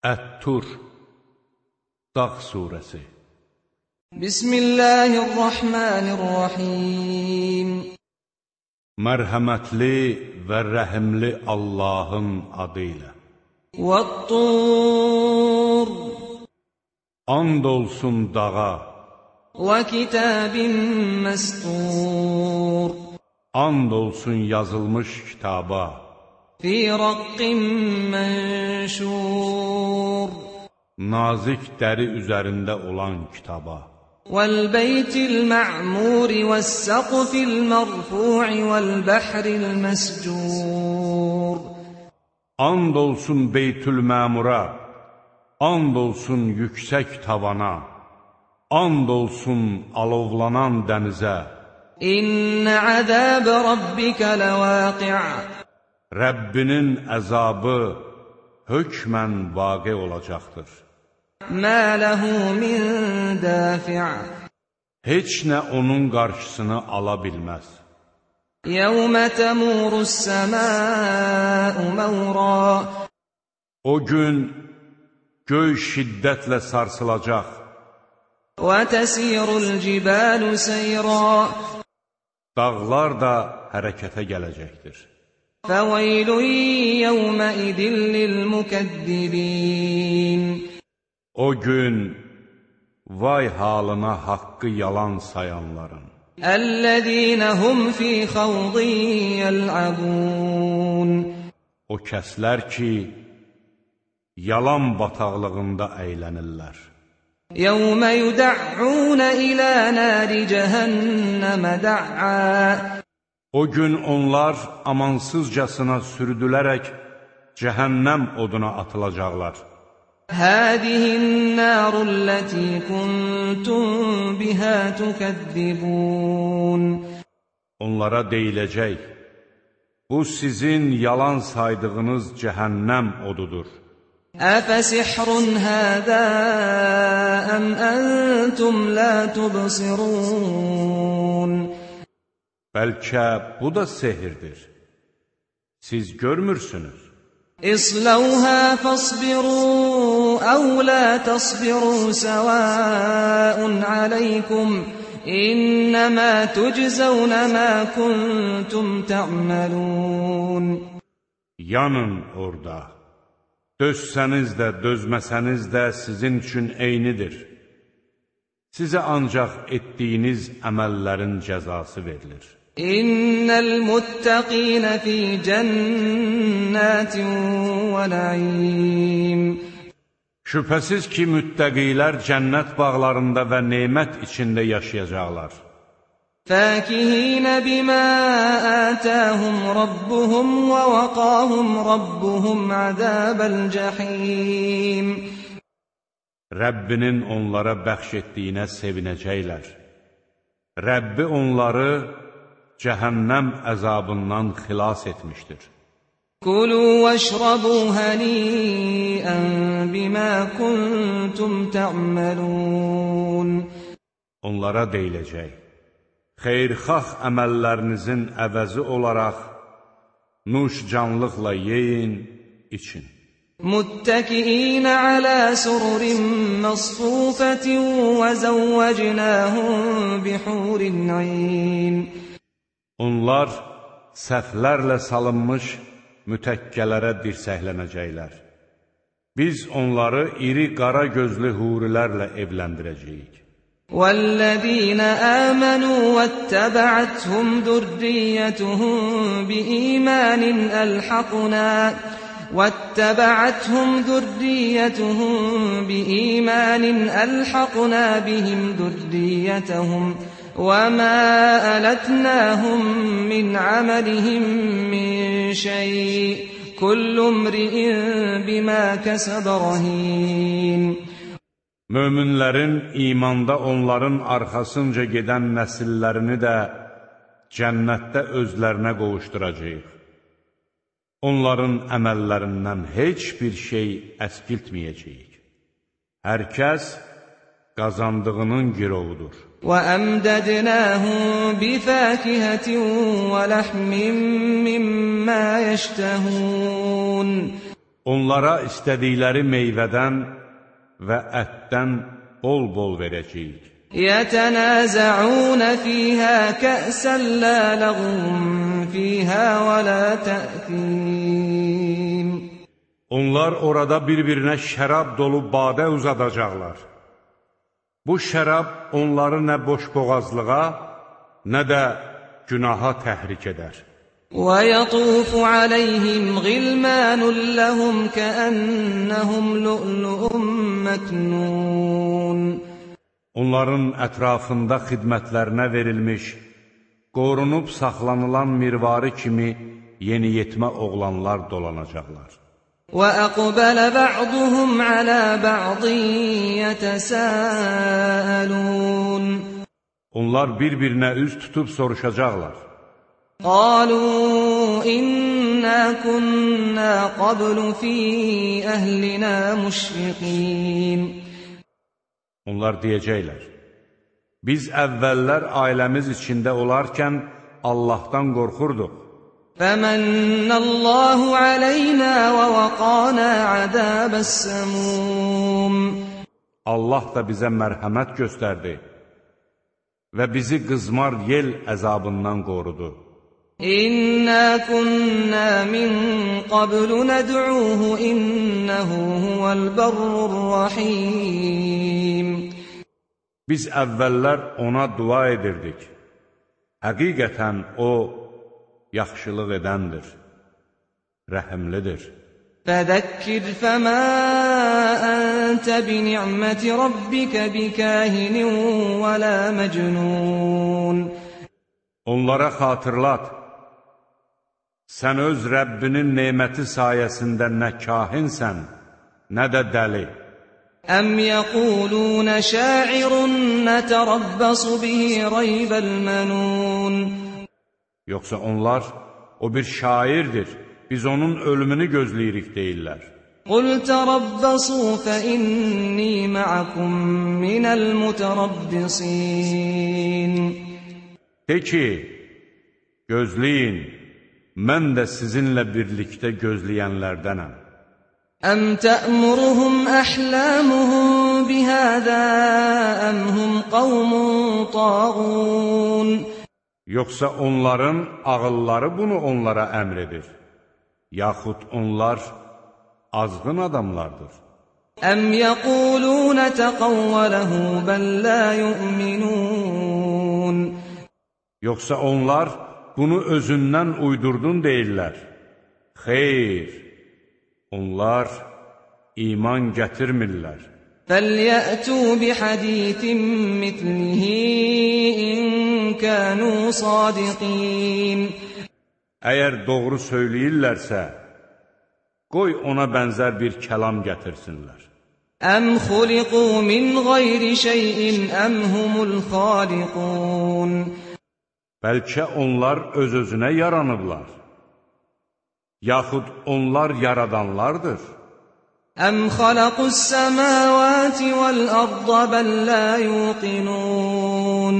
Ət-Tur Dağ Suresi. Bismillahirrahmanirrahim. Mərhəmətli və rəhimli Allahın adı ilə. Və-Tur And olsun dağa. Və kitabin məstur And olsun yazılmış kitaba. Fī raqqin mənşur nazik dəri üzərində olan kitaba, وَالْبَيْتِ الْمَعْمُورِ وَالسَّقْفِ الْمَرْفُوعِ وَالْبَحْرِ الْمَسْجُورِ and olsun Beytül Məmura, and olsun yüksək tavana, and olsun alovlanan dənizə, إِنَّ عَذَابَ رَبِّكَ لَوَاقِعٌ Rəbbinin əzabı hökmən vaqe olacaqdır. مَا لَهُ مِنْ دَافِعٍ Heç nə onun qarşısını ala bilməz. يَوْمَ تَمُورُ السَّمَاءُ مَوْرًا O gün göy şiddətlə sarsılacaq. وَتَسِيرُ الْجِبَالُ سَيْرًا Dağlar da hərəkətə gələcəkdir. فَوَيْلٌ يَوْمَئِذٍ لِلْمُكَذِّبِينَ O gün vay halına haqqı yalan sayanların. Əlləzinəhum fi xavdin yəl'abun. O kəslər ki, yalan bataqlığında əylənirlər. Yəvmə yudə'un ilə nəri cəhənnəmə də'a. O gün onlar amansızcasına sürdülərək cəhənnəm oduna atılacaqlar. هَٰذِهِ النَّارُ الَّتِي كُنتُم بِهَا تُكَذِّبُونَ Onlara deyiləcək, bu sizin yalan saydığınız cəhənnəm odudur. أَفَسِحْرٌ هَٰذَا أَمْ أَنتُمْ لَا تُبْصِرُونَ Bəlkə bu da sehirdir. Siz görmürsünüz. اصْلَوْهَا فَاصْبِرُوا أَوْ لَا تَصْبِرُوا سَوَاءٌ عَلَيْكُمْ إِنَّمَا تُجْزَوْنَ مَا كُنتُمْ تَعْمَلُونَ Yanın orada. Dözsəniz də, dözməsəniz də sizin üçün eynidir. Sizə ancaq etdiyiniz əməllərin cəzası verilir. إِنَّ الْمُتَّقِينَ فِي جَنَّاتٍ وَنَعِيمٍ Şübhəsiz ki, müttəqilər cənnət bağlarında və nemət içində yaşayacaqlar. فَاكِهِينَ بِمَا آتَاهُمْ رَبُّهُمْ وَوَقَاهُمْ رَبُّهُمْ عَذَابَ الْجَحِيمِ Rəbbinin onlara bəxş etdiyinə sevinəcəklər. Rəbbi onları cəhənnəm əzabından xilas etmişdir. كُلُوا وَاشْرَبُوا هَنِيئًا بِمَا كُنتُمْ تَعْمَلُونَ Onlara deyiləcək, xeyrxax əməllərinizin əvəzi olaraq nuş canlıqla yeyin, için. مُتَّكِئِينَ عَلَى سُرُرٍ مَّصْفُوفَةٍ وَزَوَّجْنَاهُم بِحُورٍ عِينٍ Onlar səhvlərlə salınmış mütəkkələrə dirsəklənəcəklər. Biz onları iri qara gözlü hurilərlə evləndirəcəyik. وَالَّذِينَ آمَنُوا وَاتَّبَعَتْهُمْ ذُرِّيَّتُهُم بِإِيمَانٍ أَلْحَقْنَا وَاتَّبَعَتْهُمْ ذُرِّيَّتُهُم بِإِيمَانٍ أَلْحَقْنَا بِهِمْ ذُرِّيَّتَهُمْ وَمَا أَلَتْنَاهُم مِّنْ عَمَلِهِم مِّن شَيْءٍ ۚ كُلُّ امْرِئٍ بِمَا كَسَبَ رَهِينٌ Möminlərin imanda onların arxasınca gedən nəsillərini də cənnətdə özlərinə qovuşduracaq. Onların əməllərindən heç bir şey əskiltməyəcəyik. Hər kəs qazandığının girovudur. وَأَمْدَدْنَاهُم بِفَاكِهَةٍ وَلَحْمٍ مِّمَّا يَشْتَهُونَ Onlara istədikləri meyvədən və ətdən bol-bol verəcəyik. يتنازعون فيها كأسا لا لغو فيها ولا تأثيم Onlar orada bir-birinə şərab dolu badə uzadacaqlar. Bu şərab onları nə boşboğazlığa, nə də günaha təhrik edər. وَيَطُوفُ عَلَيْهِمْ غِلْمَانٌ لَهُمْ كَأَنَّهُمْ لُؤْلُؤٌ مَكْنُونٌ Onların ətrafında xidmətlərinə verilmiş, qorunub saxlanılan mirvari kimi yeniyetmə oğlanlar dolanacaqlar. وَأَقْبَلَ بَعْضُهُمْ عَلَى بَعْضٍ يَتَسَاءَلُونَ Onlar bir-birinə üz tutub soruşacaqlar. قَالُوا إِنَّا كُنَّا قَبْلُ فِي أَهْلِنَا مُشْفِقِينَ Onlar deyəcəklər, biz əvvəllər ailəmiz içində olarkən Allahdan qorxurduq. فَمَنَّ اللَّهُ عَلَيْنَا وَوَقَانَا عَذَابَ السَّمُومِ Allah da bizə mərhəmət göstərdi və bizi qızmar yel əzabından qorudu. إِنَّا كُنَّا مِن قَبْلُ نَدْعُوهُ إِنَّهُ هُوَ الْبَرُّ الرَّحِيمُ Biz əvvəllər ona dua edirdik. Həqiqətən o, yaxşılıq edəndir, rəhimlidir. Fədəkkir fəmə əntə bi ni'məti rabbikə bikəhinin və lə məcnun. Onlara xatırlat, sən öz Rəbbinin neyməti sayəsində nə kahinsən, nə də dəli. Əm yəqulunə şairun nətərəbbəsu bihi rəybəlmənun. Yoxsa onlar, o bir şairdir, biz onun ölümünü gözləyirik deyirlər. Qul tərabbasu fə inni ma'akum minəl mütərabbisin De ki, gözləyin, mən də sizinlə birlikdə gözləyənlərdənəm. Əm tə'muruhum əhlamuhum bihədə əm hum qavmun tağun Yoxsa onların ağılları bunu onlara əmr edir, yaxud onlar azğın adamlardır. Əm yəqulunə təqavvələhu bəl lə yu'minun Yoxsa onlar bunu özündən uydurdun deyirlər. Xeyr, onlar iman gətirmirlər. Fəl yətu bi hadisin mitlihi in كَانُوا صَادِقِينَ Əgər doğru söyləyirlərsə, qoy ona bənzər bir kəlam gətirsinlər. أَمْ خُلِقُوا مِنْ غَيْرِ شَيْءٍ أَمْ هُمُ الْخَالِقُونَ Bəlkə onlar öz-özünə yaranıblar. Yaxud onlar yaradanlardır. Əm xalaqus səmavati vəl arda bəl la yuqinun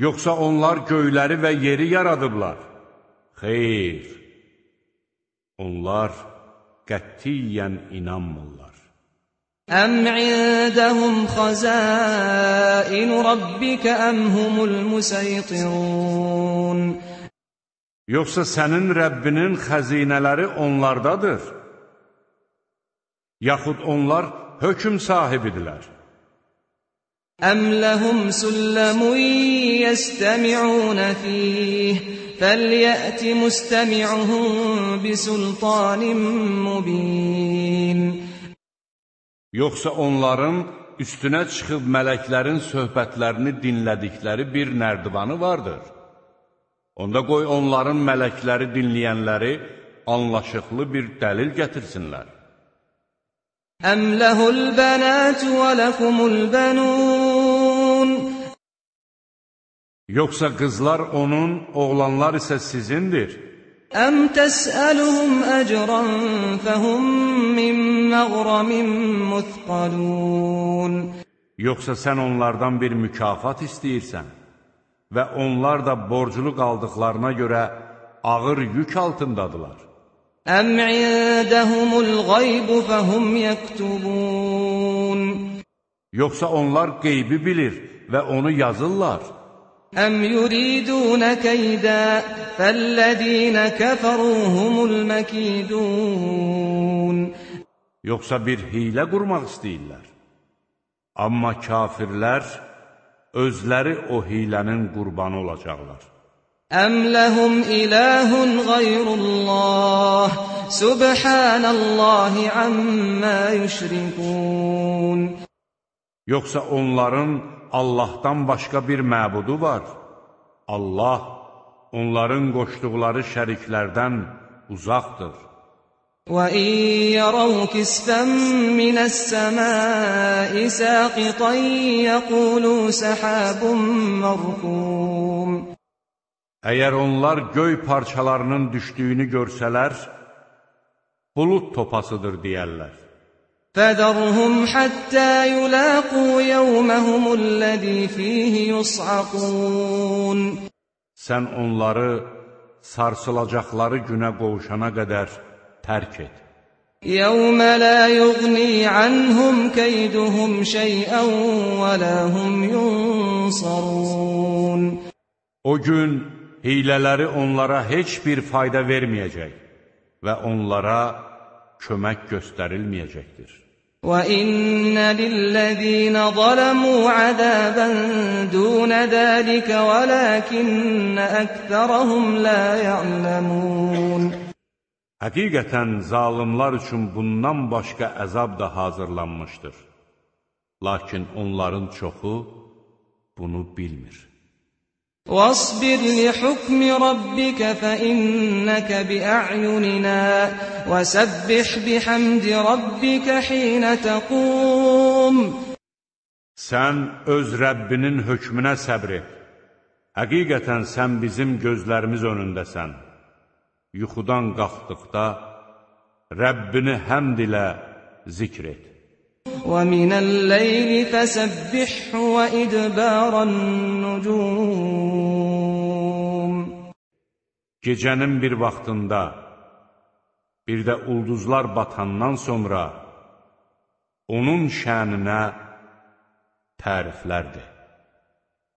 Yoxsa onlar göyləri və yeri yaradıblar. Xeyr, onlar qətiyyən inanmırlar. Əm indəhum xəzain rabbikə əm humul musaytirun Yoxsa sənin Rəbbinin xəzinələri onlardadır. Yaxud onlar hökm sahibidirlər. Əm ləhum sülləmun yəstəmi'un fih fəlyəti müstəmi'uhum bisultanin mubin Yoxsa onların üstünə çıxıb mələklərin söhbətlərini dinlədikləri bir nərdivanı vardır. Onda qoy onların mələkləri dinləyənləri anlaşıqlı bir dəlil gətirsinlər. Əm ləhul bənətü və ləkumul bənun Yoxsa qızlar onun, oğlanlar isə sizindir. Əm təsəluhum əcran fəhum min məğramin müthqalun. Yoxsa sən onlardan bir mükafat istəyirsən və onlar da borclu qaldıqlarına görə ağır yük altındadılar. Əm indəhumul qaybu fəhum yəktubun. Yoxsa onlar qeybi bilir və onu yazırlar. أَمْ يُرِيدُونَ كَيْدًا فَالَّذِينَ كَفَرُوا هُمُ الْمَكِيدُونَ Yoxsa bir hilə qurmaq istəyirlər. Amma kafirlər özləri o hilənin qurbanı olacaqlar. أَمْ لَهُمْ إِلَٰهٌ غَيْرُ اللَّهِ سُبْحَانَ اللَّهِ عَمَّا يُشْرِكُونَ Yoxsa onların Allahdan başqa bir məbudu var. Allah onların qoşduqları şəriklərdən uzaqdır. وَإِن يَرَوْا كِسْفًا مِّنَ السَّمَاءِ سَاقِطًا يَقُولُوا سَحَابٌ مَّرْكُومٌ Əgər onlar göy parçalarının düşdüyünü görsələr, bulud topasıdır deyərlər. فَذَرْهُمْ حَتَّىٰ يُلَاقُوا يَوْمَهُمُ الَّذِي فِيهِ يُصْعَقُونَ Sən onları sarsılacaqları günə qovuşana qədər tərk et. يَوْمَ لَا يُغْنِي عَنْهُمْ كَيْدُهُمْ شَيْئًا وَلَا هُمْ يُنصَرُونَ O gün hilələri onlara heç bir fayda verməyəcək və onlara kömək göstərilməyəcəkdir. وَإِنَّ لِلَّذِينَ ظَلَمُوا عَذَابًا دُونَ ذَلِكَ وَلَكِنَّ أَكْثَرَهُمْ لَا يَعْلَمُونَ Həqiqətən zalimlar üçün bundan başqa əzab da hazırlanmışdır. Lakin onların çoxu bunu bilmir. وَاصْبِرْ لِحُكْمِ رَبِّكَ فَإِنَّكَ بِأَعْيُنِنَا وَسَبِّحْ بِحَمْدِ رَبِّكَ حِينَ تَقُومُ Sən öz Rəbbinin hökmünə səbr et. Həqiqətən sən bizim gözlərimiz önündəsən. Yuxudan qalxdıqda Rəbbini həmd ilə zikr et. وَمِنَ اللَّيْلِ فَسَبِّحْهُ وَإِدْبَارَ النُّجُومِ Gecənin bir vaxtında, bir də ulduzlar batandan sonra onun şəninə təriflərdir.